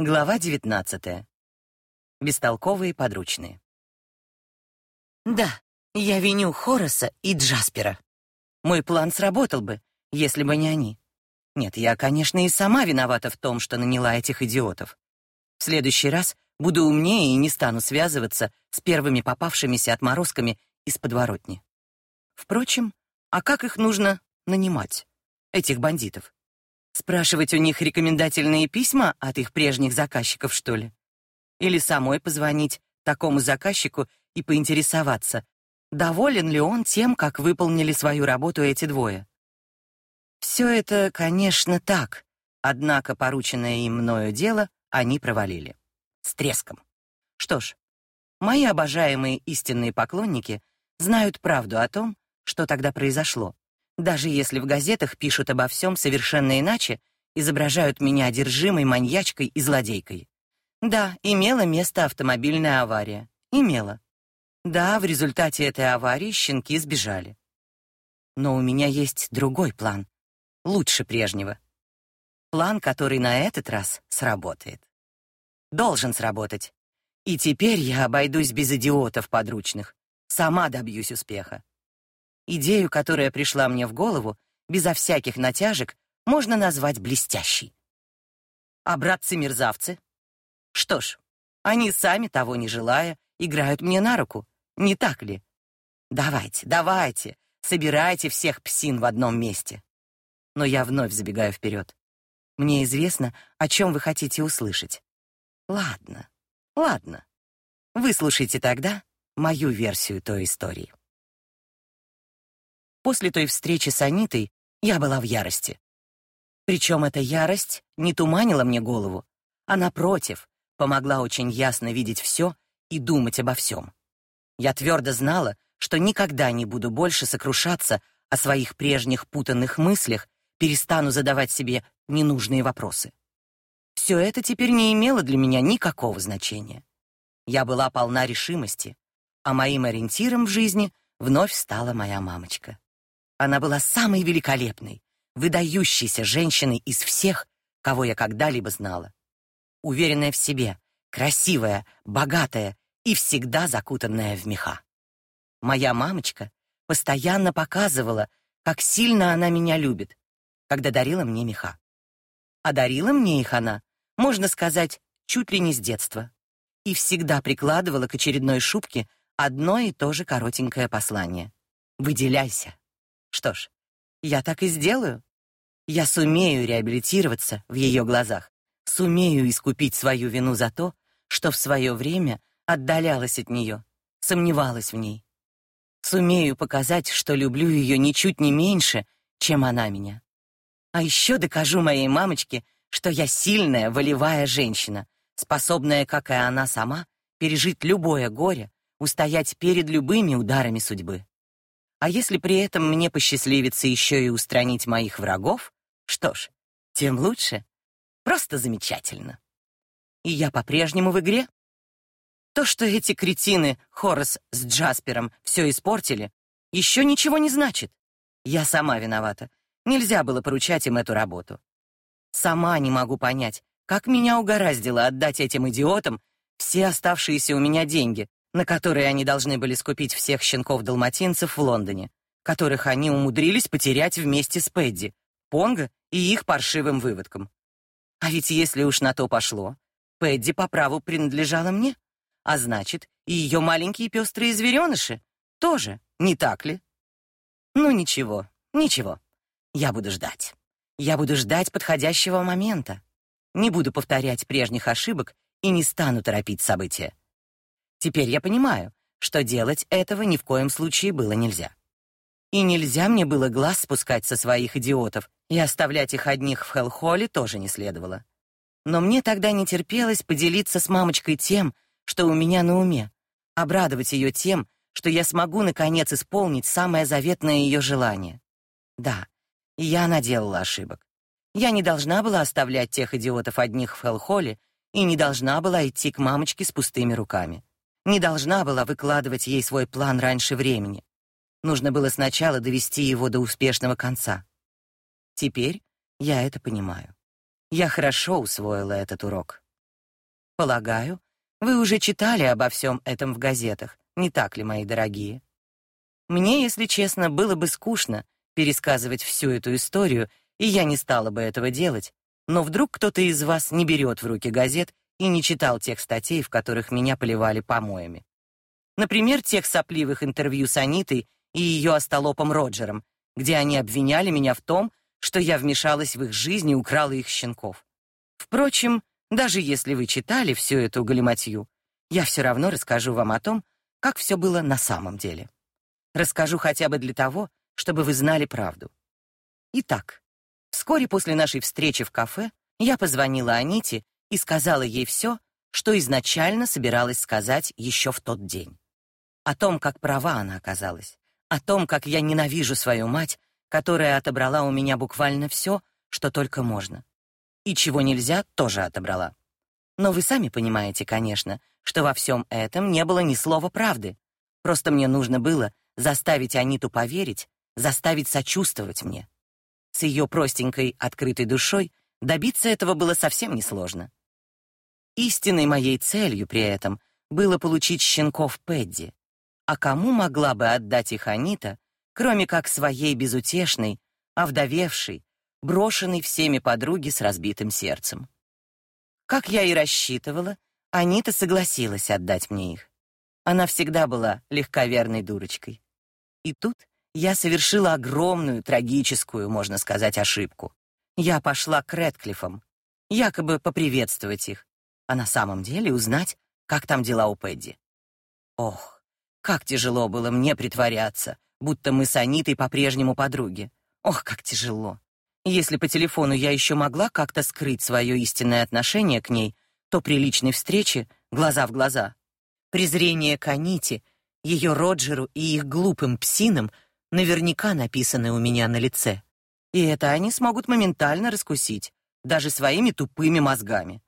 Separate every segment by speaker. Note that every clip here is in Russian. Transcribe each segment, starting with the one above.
Speaker 1: Глава 19. Бестолковые подручные. Да, я виню Хораса и Джаспера. Мой план сработал бы, если бы не они. Нет, я, конечно, и сама виновата в том, что наняла этих идиотов. В следующий раз буду умнее и не стану связываться с первыми попавшимися отморозками из подворотни. Впрочем, а как их нужно нанимать, этих бандитов? Спрашивать у них рекомендательные письма от их прежних заказчиков, что ли? Или самой позвонить такому заказчику и поинтересоваться, доволен ли он тем, как выполнили свою работу эти двое? Все это, конечно, так, однако порученное им мною дело они провалили. С треском. Что ж, мои обожаемые истинные поклонники знают правду о том, что тогда произошло, даже если в газетах пишут обо всем совершенно иначе, изображают меня одержимой маньячкой и злодейкой. Да, имела место автомобильная авария. Имела. Да, в результате этой аварии щенки сбежали. Но у меня есть другой план, лучше прежнего. План, который на этот раз сработает. Должен сработать. И теперь я обойдусь без идиотов подручных. Сама добьюсь успеха. Идею, которая пришла мне в голову, безо всяких натяжек, можно назвать блестящей. А братцы-мерзавцы? Что ж, они сами того не желая играют мне на руку, не так ли? Давайте, давайте, собирайте всех псин в одном месте. Но я вновь забегаю вперед. Мне известно, о чем вы хотите услышать. Ладно, ладно. Выслушайте тогда мою версию той истории. После той встречи с Анитой я была в ярости. Причем эта ярость не туманила мне голову, а напротив, помогла очень ясно видеть все и думать обо всем. Я твердо знала, что никогда не буду больше сокрушаться о своих прежних путанных мыслях, перестану задавать себе ненужные вопросы. Все это теперь не имело для меня никакого значения. Я была полна решимости, а моим ориентиром в жизни вновь стала моя мамочка. Она была самой великолепной, выдающейся женщиной из всех, кого я когда-либо знала. Уверенная в себе, красивая, богатая и всегда закутанная в меха. Моя мамочка постоянно показывала, как сильно она меня любит, когда дарила мне меха. А дарила мне их она, можно сказать, чуть ли не с детства. И всегда прикладывала к очередной шубке одно и то же коротенькое послание. «Выделяйся, что ж, я так и сделаю. Я сумею реабилитироваться в ее глазах, сумею искупить свою вину за то, что в свое время отдалялась от нее, сомневалась в ней. Сумею показать, что люблю ее ничуть не меньше, чем она меня. А еще докажу моей мамочке, что я сильная, волевая женщина, способная, как и она сама, пережить любое горе, устоять перед любыми ударами судьбы. А если при этом мне посчастливится еще и устранить моих врагов, что ж, тем лучше. Просто замечательно. И я по-прежнему в игре. То, что эти кретины Хорас с Джаспером все испортили, еще ничего не значит. Я сама виновата. Нельзя было поручать им эту работу. Сама не могу понять, как меня угораздило отдать этим идиотам все оставшиеся у меня деньги, на которые они должны были скупить всех щенков-далматинцев в Лондоне, которых они умудрились потерять вместе с Пэдди, Понго и их паршивым выводком. А ведь если уж на то пошло, Пэдди по праву принадлежала мне, а значит, и ее маленькие пестрые звереныши тоже, не так ли? Ну ничего, ничего. Я буду ждать. Я буду ждать подходящего момента. Не буду повторять прежних ошибок и не стану торопить события. Теперь я понимаю, что делать этого ни в коем случае было нельзя. И нельзя мне было глаз спускать со своих идиотов, и оставлять их одних в Хеллхолле тоже не следовало. Но мне тогда не терпелось поделиться с мамочкой тем, что у меня на уме, обрадовать ее тем, что я смогу наконец исполнить самое заветное ее желание. Да, я наделала ошибок. Я не должна была оставлять тех идиотов одних в Хеллхолле и не должна была идти к мамочке с пустыми руками не должна была выкладывать ей свой план раньше времени. Нужно было сначала довести его до успешного конца. Теперь я это понимаю. Я хорошо усвоила этот урок. Полагаю, вы уже читали обо всем этом в газетах, не так ли, мои дорогие? Мне, если честно, было бы скучно пересказывать всю эту историю, и я не стала бы этого делать, но вдруг кто-то из вас не берет в руки газет и не читал тех статей, в которых меня поливали помоями. Например, тех сопливых интервью с Анитой и ее остолопом Роджером, где они обвиняли меня в том, что я вмешалась в их жизнь и украла их щенков. Впрочем, даже если вы читали всю эту галиматью, я все равно расскажу вам о том, как все было на самом деле. Расскажу хотя бы для того, чтобы вы знали правду. Итак, вскоре после нашей встречи в кафе я позвонила Аните и сказала ей все, что изначально собиралась сказать еще в тот день. О том, как права она оказалась, о том, как я ненавижу свою мать, которая отобрала у меня буквально все, что только можно. И чего нельзя, тоже отобрала. Но вы сами понимаете, конечно, что во всем этом не было ни слова правды. Просто мне нужно было заставить Аниту поверить, заставить сочувствовать мне. С ее простенькой, открытой душой добиться этого было совсем несложно. Истинной моей целью при этом было получить щенков Пэдди. А кому могла бы отдать их Анита, кроме как своей безутешной, овдовевшей, брошенной всеми подруге с разбитым сердцем? Как я и рассчитывала, Анита согласилась отдать мне их. Она всегда была легковерной дурочкой. И тут я совершила огромную, трагическую, можно сказать, ошибку. Я пошла к Рэдклиффам, якобы поприветствовать их, а на самом деле узнать, как там дела у Пэдди. Ох, как тяжело было мне притворяться, будто мы с Анитой по-прежнему подруги. Ох, как тяжело. Если по телефону я еще могла как-то скрыть свое истинное отношение к ней, то при личной встрече, глаза в глаза, презрение к Аните, ее Роджеру и их глупым псинам наверняка написаны у меня на лице. И это они смогут моментально раскусить, даже своими тупыми мозгами.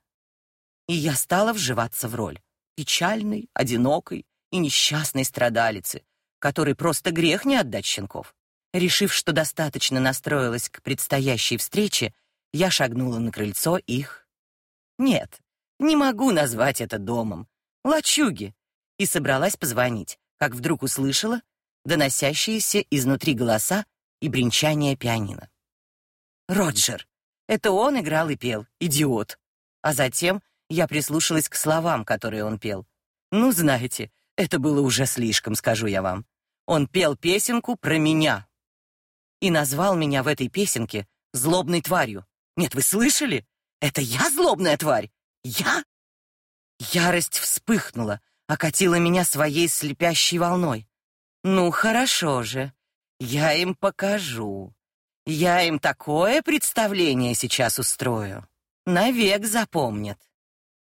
Speaker 1: И я стала вживаться в роль печальной, одинокой и несчастной страдалицы, которой просто грех не отдать щенков. Решив, что достаточно настроилась к предстоящей встрече, я шагнула на крыльцо их. Нет, не могу назвать это домом. Лачуги. И собралась позвонить, как вдруг услышала доносящиеся изнутри голоса и бренчание пианино. Роджер. Это он играл и пел, идиот. А затем я прислушалась к словам, которые он пел. Ну, знаете, это было уже слишком, скажу я вам. Он пел песенку про меня, и назвал меня в этой песенке злобной тварью. Нет, вы слышали? Это я злобная тварь? Я? Ярость вспыхнула, окатила меня своей слепящей волной. Ну, хорошо же. Я им покажу. Я им такое представление сейчас устрою. Навек запомнят.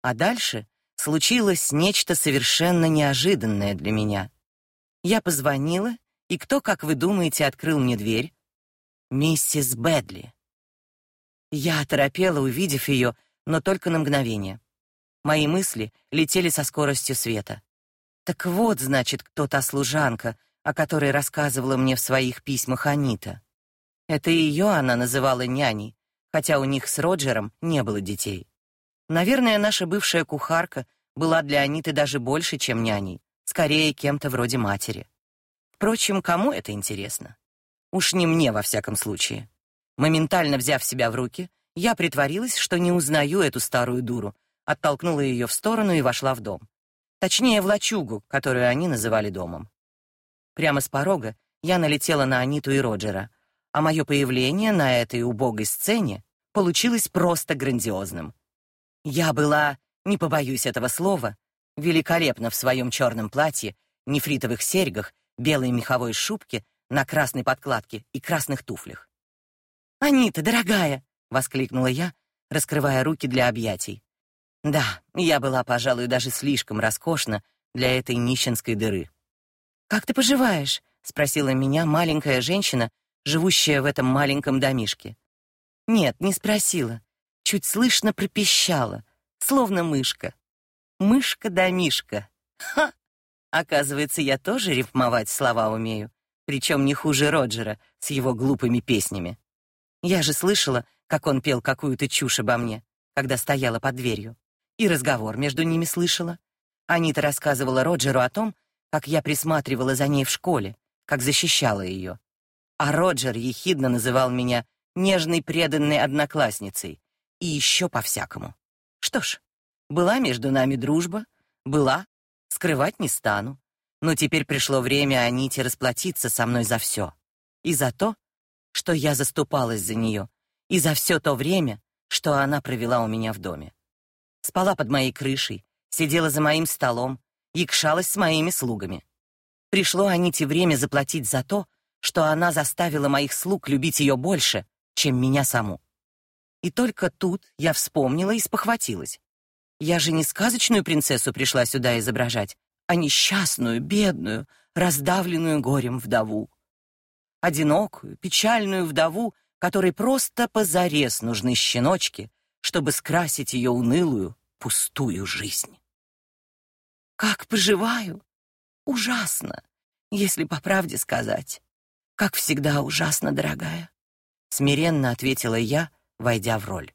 Speaker 1: А дальше случилось нечто совершенно неожиданное для меня. Я позвонила, и кто, как вы думаете, открыл мне дверь? Миссис Бэдли. Я оторопела, увидев ее, но только на мгновение. Мои мысли летели со скоростью света. Так вот, значит, кто та служанка, о которой рассказывала мне в своих письмах Анита. Это ее она называла няней, хотя у них с Роджером не было детей. Наверное, наша бывшая кухарка была для Аниты даже больше, чем няней, скорее кем-то вроде матери. Впрочем, кому это интересно? Уж не мне во всяком случае. Моментально взяв себя в руки, я притворилась, что не узнаю эту старую дуру, оттолкнула ее в сторону и вошла в дом. Точнее, в лачугу, которую они называли домом. Прямо с порога я налетела на Аниту и Роджера, а мое появление на этой убогой сцене получилось просто грандиозным. Я была, не побоюсь этого слова, великолепна в своем черном платье, нефритовых серьгах, белой меховой шубке на красной подкладке и красных туфлях. «Анита, дорогая!» — воскликнула я, раскрывая руки для объятий. Да, я была, пожалуй, даже слишком роскошна для этой нищенской дыры. «Как ты поживаешь?» — спросила меня маленькая женщина, живущая в этом маленьком домишке. Нет, не спросила. Чуть слышно пропищала, словно мышка. Мышка-домишка. Ха! Оказывается, я тоже рифмовать слова умею причем не хуже Роджера с его глупыми песнями. Я же слышала, как он пел какую-то чушь обо мне, когда стояла под дверью. И разговор между ними слышала. Анита рассказывала Роджеру о том, как я присматривала за ней в школе, как защищала ее. А Роджер ехидно называл меня нежной преданной одноклассницей. И еще по-всякому. Что ж, была между нами дружба, была, скрывать не стану. Но теперь пришло время Аните расплатиться со мной за все. И за то, что я заступалась за нее, и за все то время, что она провела у меня в доме. Спала под моей крышей, сидела за моим столом, якшалась с моими слугами. Пришло Аните время заплатить за то, что она заставила моих слуг любить ее больше, чем меня саму. И только тут я вспомнила и спохватилась. Я же не сказочную принцессу пришла сюда изображать, а несчастную, бедную, раздавленную горем вдову. Одинокую, печальную вдову, которой просто позарез нужны щеночки, чтобы скрасить ее унылую, пустую жизнь. Как поживаю? Ужасно, если по правде сказать. Как всегда ужасно, дорогая, смиренно ответила я, войдя в роль.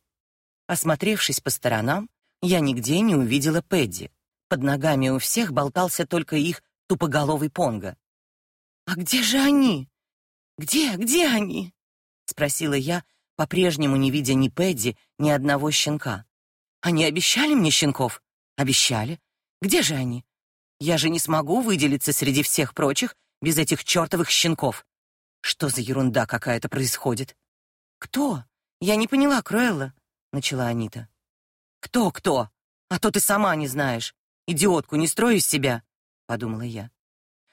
Speaker 1: Осмотревшись по сторонам, я нигде не увидела Пэдди. Под ногами у всех болтался только их тупоголовый Понго. А где же они? Где, где они? спросила я, по-прежнему не видя ни Пэдди, ни одного щенка. Они обещали мне щенков? Обещали. Где же они? Я же не смогу выделиться среди всех прочих без этих чертовых щенков. Что за ерунда какая-то происходит? Кто? Я не поняла, Круэлла, начала Анита. Кто, кто? А то ты сама не знаешь. Идиотку не строй из себя, подумала я.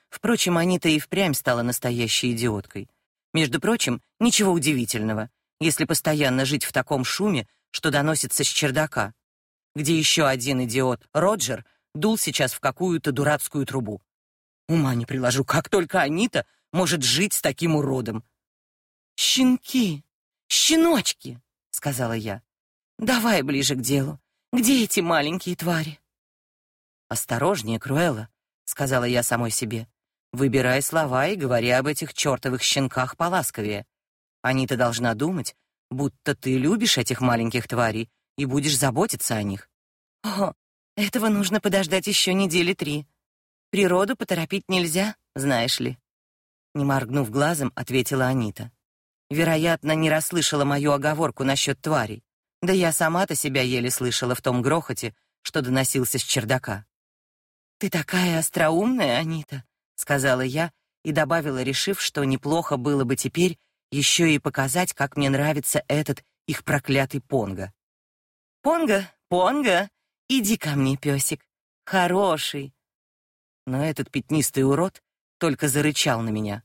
Speaker 1: Впрочем, Анита и впрямь стала настоящей идиоткой. Между прочим, ничего удивительного, если постоянно жить в таком шуме, что доносится с чердака, где еще один идиот, Роджер, дул сейчас в какую-то дурацкую трубу. Ума не приложу, как только Анита может жить с таким уродом. «Щенки! Щеночки!» — сказала я. «Давай ближе к делу. Где эти маленькие твари?» «Осторожнее, Круэлла», — сказала я самой себе. «Выбирай слова и говори об этих чертовых щенках поласковее. Анита должна думать, будто ты любишь этих маленьких тварей и будешь заботиться о них». «О, этого нужно подождать еще недели три. Природу поторопить нельзя, знаешь ли». Не моргнув глазом, ответила Анита. Вероятно, не расслышала мою оговорку насчет тварей. Да я сама-то себя еле слышала в том грохоте, что доносился с чердака. «Ты такая остроумная, Анита», — сказала я и добавила, решив, что неплохо было бы теперь еще и показать, как мне нравится этот их проклятый Понго. «Понго, Понго, иди ко мне, песик, хороший». Но этот пятнистый урод только зарычал на меня.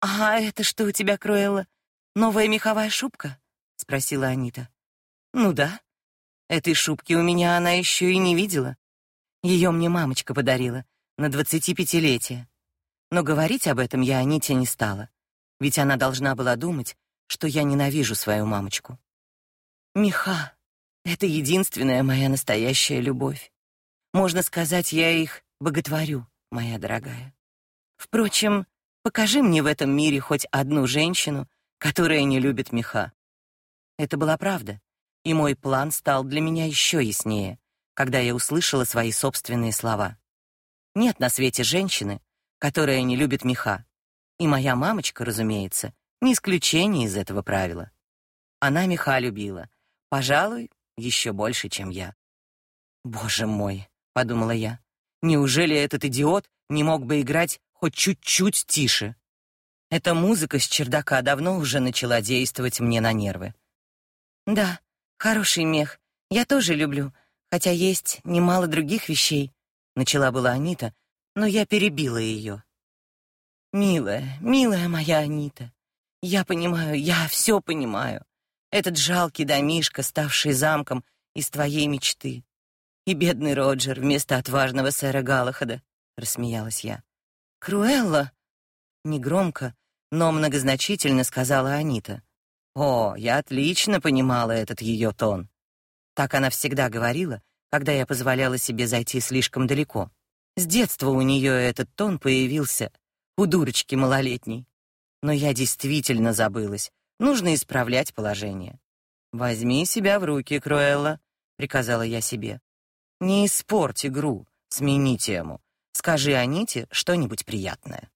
Speaker 1: «А это что у тебя, Круэлла? Новая меховая шубка?» — спросила Анита. Ну да. Этой шубки у меня она еще и не видела. Ее мне мамочка подарила на двадцатипятилетие. Но говорить об этом я Аните не стала, ведь она должна была думать, что я ненавижу свою мамочку. Меха — это единственная моя настоящая любовь. Можно сказать, я их боготворю, моя дорогая. Впрочем, покажи мне в этом мире хоть одну женщину, которая не любит меха. Это была правда и мой план стал для меня еще яснее, когда я услышала свои собственные слова. Нет на свете женщины, которая не любит меха. И моя мамочка, разумеется, не исключение из этого правила. Она меха любила, пожалуй, еще больше, чем я. Боже мой, подумала я. Неужели этот идиот не мог бы играть хоть чуть-чуть тише? Эта музыка с чердака давно уже начала действовать мне на нервы. Да, Хороший мех. Я тоже люблю, хотя есть немало других вещей. Начала была Анита, но я перебила ее. Милая, милая моя Анита, я понимаю, я все понимаю. Этот жалкий домишко, ставший замком из твоей мечты. И бедный Роджер вместо отважного сэра Галахада, рассмеялась я. Круэлла, негромко, но многозначительно сказала Анита. О, я отлично понимала этот ее тон. Так она всегда говорила, когда я позволяла себе зайти слишком далеко. С детства у нее этот тон появился, у дурочки малолетней. Но я действительно забылась. Нужно исправлять положение. Возьми себя в руки, Круэлла, приказала я себе. Не испорть игру, смени тему. Скажи Аните что-нибудь приятное.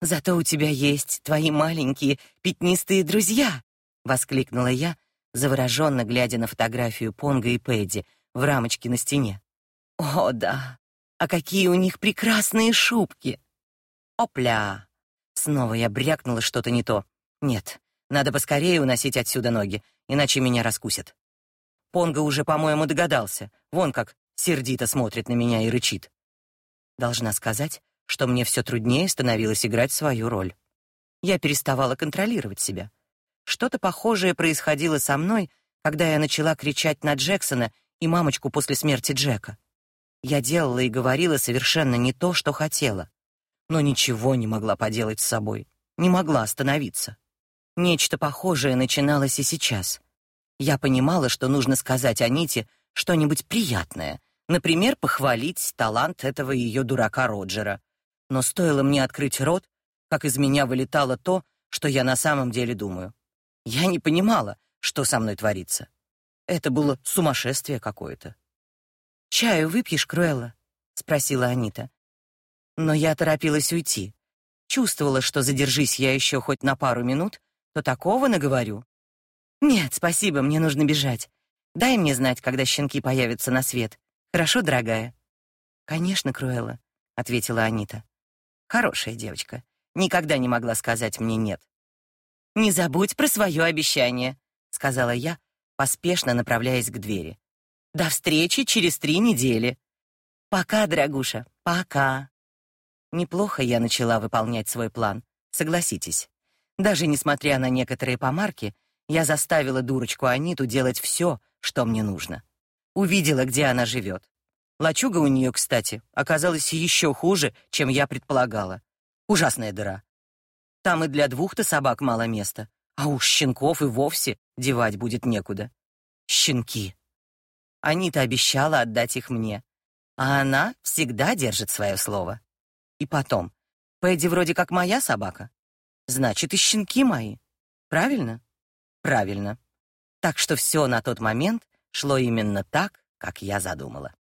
Speaker 1: Зато у тебя есть твои маленькие пятнистые друзья, воскликнула я, завороженно глядя на фотографию Понга и Пэдди в рамочке на стене. О, да. А какие у них прекрасные шубки. Опля. Снова я брякнула что-то не то. Нет, надо поскорее уносить отсюда ноги, иначе меня раскусят. Понга уже, по-моему, догадался. Вон как сердито смотрит на меня и рычит. Должна сказать, что мне все труднее становилось играть свою роль. Я переставала контролировать себя. Что-то похожее происходило со мной, когда я начала кричать на Джексона и мамочку после смерти Джека. Я делала и говорила совершенно не то, что хотела, но ничего не могла поделать с собой, не могла остановиться. Нечто похожее начиналось и сейчас. Я понимала, что нужно сказать Аните что-нибудь приятное, например, похвалить талант этого ее дурака Роджера. Но стоило мне открыть рот, как из меня вылетало то, что я на самом деле думаю. Я не понимала, что со мной творится. Это было сумасшествие какое-то. «Чаю выпьешь, Круэлла?» — спросила Анита. Но я торопилась уйти. Чувствовала, что задержись я еще хоть на пару минут, то такого наговорю. Нет, спасибо, мне нужно бежать. Дай мне знать, когда щенки появятся на свет. Хорошо, дорогая? Конечно, Круэлла, ответила Анита. Хорошая девочка. Никогда не могла сказать мне нет. Не забудь про свое обещание, сказала я, поспешно направляясь к двери. До встречи через три недели. Пока, дорогуша, пока. Неплохо я начала выполнять свой план, согласитесь. Даже несмотря на некоторые помарки, я заставила дурочку Аниту делать все, что мне нужно. Увидела, где она живет. Лачуга у нее, кстати, оказалась еще хуже, чем я предполагала. Ужасная дыра. Там и для двух-то собак мало места, а уж щенков и вовсе девать будет некуда. Щенки. Анита обещала отдать их мне, а она всегда держит свое слово. И потом, Пэдди вроде как моя собака. Значит, и щенки мои. Правильно? Правильно. Так что все на тот момент шло именно так, как я задумала.